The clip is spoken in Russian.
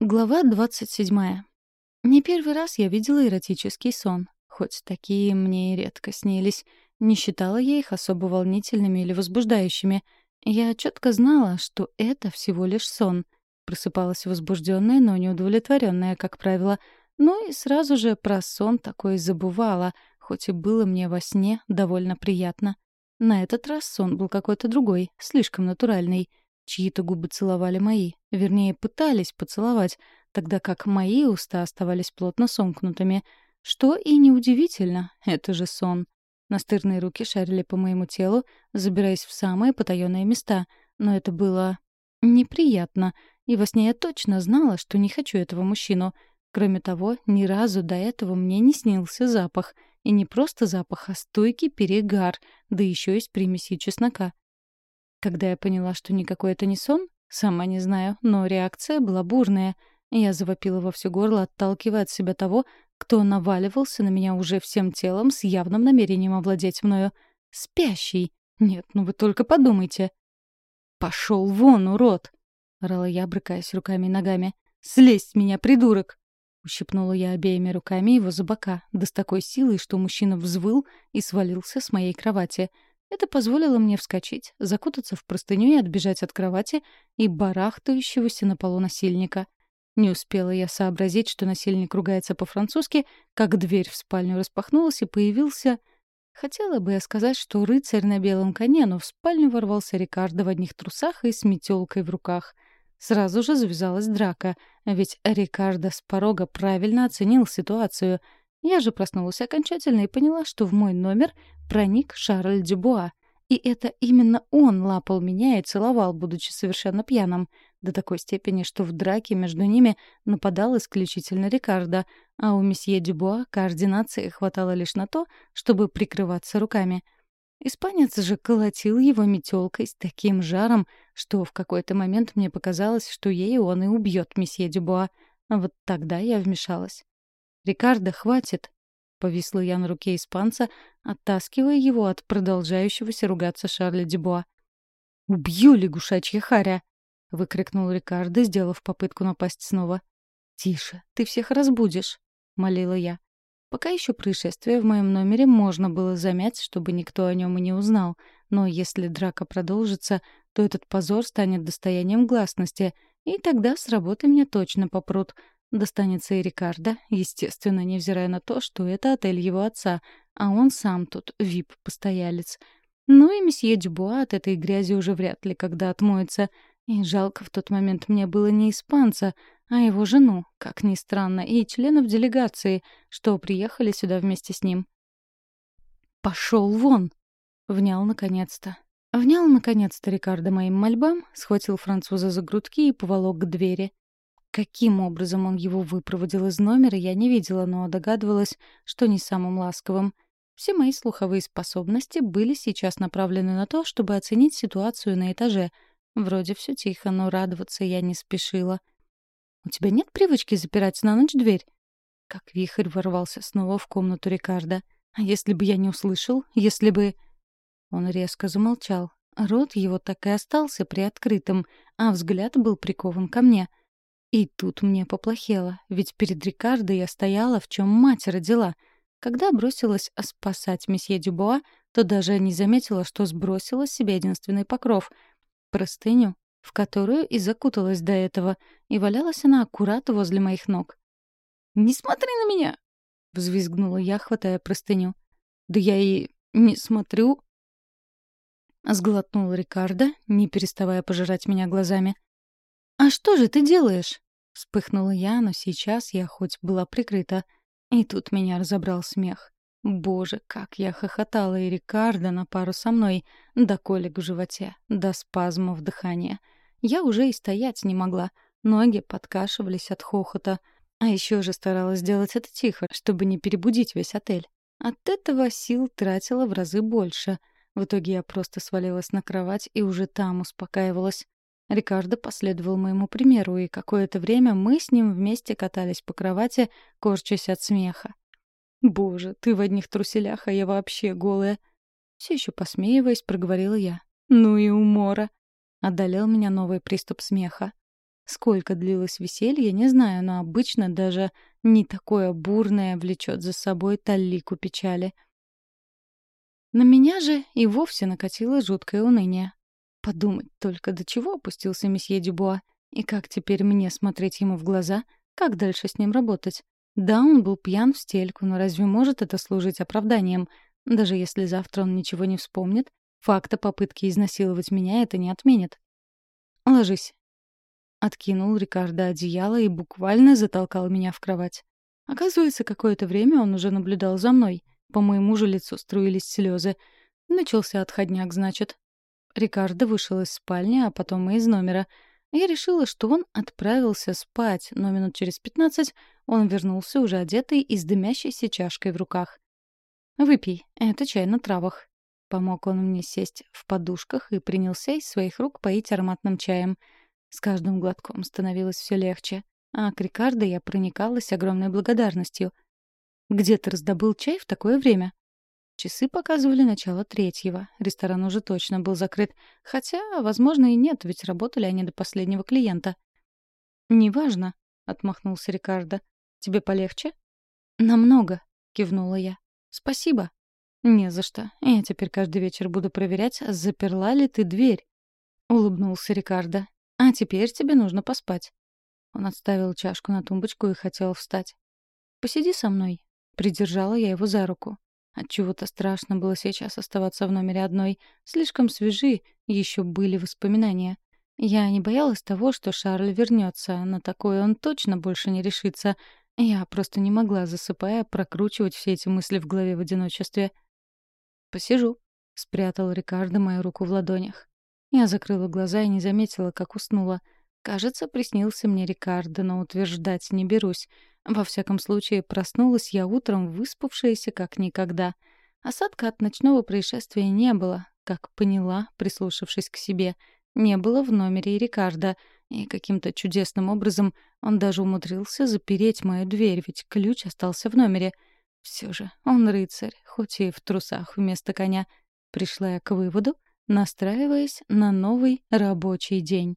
Глава двадцать седьмая. Не первый раз я видела эротический сон, хоть такие мне и редко снились. Не считала я их особо волнительными или возбуждающими. Я четко знала, что это всего лишь сон. Просыпалась возбужденная, но неудовлетворенная, как правило. Ну и сразу же про сон такое забывала, хоть и было мне во сне довольно приятно. На этот раз сон был какой-то другой, слишком натуральный — Чьи-то губы целовали мои, вернее, пытались поцеловать, тогда как мои уста оставались плотно сомкнутыми. Что и неудивительно, это же сон. Настырные руки шарили по моему телу, забираясь в самые потаённые места, но это было неприятно, и во сне я точно знала, что не хочу этого мужчину. Кроме того, ни разу до этого мне не снился запах. И не просто запах, а стойкий перегар, да еще и с примесью чеснока. Когда я поняла, что никакой это не сон, сама не знаю, но реакция была бурная. Я завопила во всё горло, отталкивая от себя того, кто наваливался на меня уже всем телом с явным намерением овладеть мною. Спящий! Нет, ну вы только подумайте. «Пошёл вон, урод!» — орала я, брыкаясь руками и ногами. «Слезь с меня, придурок!» Ущипнула я обеими руками его за бока, да с такой силой, что мужчина взвыл и свалился с моей кровати — это позволило мне вскочить, закутаться в простыню и отбежать от кровати и барахтающегося на полу насильника. Не успела я сообразить, что насильник ругается по-французски, как дверь в спальню распахнулась и появился... Хотела бы я сказать, что рыцарь на белом коне, но в спальню ворвался Рикардо в одних трусах и с метелкой в руках. Сразу же завязалась драка, ведь Рикардо с порога правильно оценил ситуацию — я же проснулась окончательно и поняла, что в мой номер проник Шарль Дюбуа. И это именно он лапал меня и целовал, будучи совершенно пьяным. До такой степени, что в драке между ними нападал исключительно Рикардо, а у месье Дюбуа координации хватало лишь на то, чтобы прикрываться руками. Испанец же колотил его метелкой с таким жаром, что в какой-то момент мне показалось, что ей он и убьет месье Дюбуа. А вот тогда я вмешалась. «Рикардо, хватит!» — повисла я на руке испанца, оттаскивая его от продолжающегося ругаться Шарля Дебуа. «Убью лягушачья харя!» — выкрикнул Рикардо, сделав попытку напасть снова. «Тише, ты всех разбудишь!» — молила я. Пока еще происшествие в моем номере можно было замять, чтобы никто о нем и не узнал. Но если драка продолжится, то этот позор станет достоянием гласности, и тогда с работы меня точно попрут — Достанется и Рикардо, естественно, невзирая на то, что это отель его отца, а он сам тут вип-постоялец. Ну и месье Дюбуа от этой грязи уже вряд ли когда отмоется. И жалко в тот момент мне было не испанца, а его жену, как ни странно, и членов делегации, что приехали сюда вместе с ним. «Пошел вон!» — внял наконец-то. Внял наконец-то Рикардо моим мольбам, схватил француза за грудки и поволок к двери. Каким образом он его выпроводил из номера, я не видела, но догадывалась, что не самым ласковым. Все мои слуховые способности были сейчас направлены на то, чтобы оценить ситуацию на этаже. Вроде все тихо, но радоваться я не спешила. «У тебя нет привычки запирать на ночь дверь?» Как вихрь ворвался снова в комнату Рикардо. «А если бы я не услышал? Если бы...» Он резко замолчал. Рот его так и остался приоткрытым, а взгляд был прикован ко мне — и тут мне поплохело, ведь перед Рикардо я стояла, в чем мать родила. Когда бросилась спасать месье Дюбуа, то даже не заметила, что сбросила с себя единственный покров — простыню, в которую и закуталась до этого, и валялась она аккурат возле моих ног. «Не смотри на меня!» — взвизгнула я, хватая простыню. «Да я и не смотрю!» Сглотнул Рикардо, не переставая пожирать меня глазами. «А что же ты делаешь?» Вспыхнула я, но сейчас я хоть была прикрыта. И тут меня разобрал смех. Боже, как я хохотала и Рикардо на пару со мной, до колик в животе, до спазмов дыхания. Я уже и стоять не могла, ноги подкашивались от хохота. А еще же старалась сделать это тихо, чтобы не перебудить весь отель. От этого сил тратила в разы больше. В итоге я просто свалилась на кровать и уже там успокаивалась. Рикардо последовал моему примеру, и какое-то время мы с ним вместе катались по кровати, корчась от смеха. «Боже, ты в одних труселях, а я вообще голая!» Все еще посмеиваясь, проговорила я. «Ну и умора!» Одолел меня новый приступ смеха. Сколько длилось веселье, не знаю, но обычно даже не такое бурное влечет за собой талику печали. На меня же и вовсе накатило жуткое уныние. Подумать только, до чего опустился месье Дюбуа, и как теперь мне смотреть ему в глаза, как дальше с ним работать. Да, он был пьян в стельку, но разве может это служить оправданием? Даже если завтра он ничего не вспомнит, факта попытки изнасиловать меня это не отменит. «Ложись». Откинул Рикардо одеяло и буквально затолкал меня в кровать. Оказывается, какое-то время он уже наблюдал за мной. По моему же лицу струились слезы. Начался отходняк, значит. Рикардо вышел из спальни, а потом и из номера — я решила, что он отправился спать, но минут через пятнадцать он вернулся уже одетый и с дымящейся чашкой в руках. «Выпей, это чай на травах». Помог он мне сесть в подушках и принялся из своих рук поить ароматным чаем. С каждым глотком становилось все легче, а к Рикардо я проникалась огромной благодарностью. «Где ты раздобыл чай в такое время?» Часы показывали начало третьего. Ресторан уже точно был закрыт. Хотя, возможно, и нет, ведь работали они до последнего клиента. «Неважно», — отмахнулся Рикардо. «Тебе полегче?» «Намного», — кивнула я. «Спасибо». «Не за что. Я теперь каждый вечер буду проверять, заперла ли ты дверь». Улыбнулся Рикардо. «А теперь тебе нужно поспать». Он отставил чашку на тумбочку и хотел встать. «Посиди со мной». Придержала я его за руку. Отчего-то страшно было сейчас оставаться в номере одной. Слишком свежи еще были воспоминания. Я не боялась того, что Шарль вернется, на такое он точно больше не решится. Я просто не могла, засыпая, прокручивать все эти мысли в голове в одиночестве. «Посижу», — спрятал Рикардо мою руку в ладонях. Я закрыла глаза и не заметила, как уснула. Кажется, приснился мне Рикардо, но утверждать не берусь. Во всяком случае, проснулась я утром, выспавшаяся как никогда. Осадка от ночного происшествия не было, как поняла, прислушавшись к себе. Не было в номере Рикардо, и каким-то чудесным образом он даже умудрился запереть мою дверь, ведь ключ остался в номере. Все же он рыцарь, хоть и в трусах вместо коня. Пришла я к выводу, настраиваясь на новый рабочий день.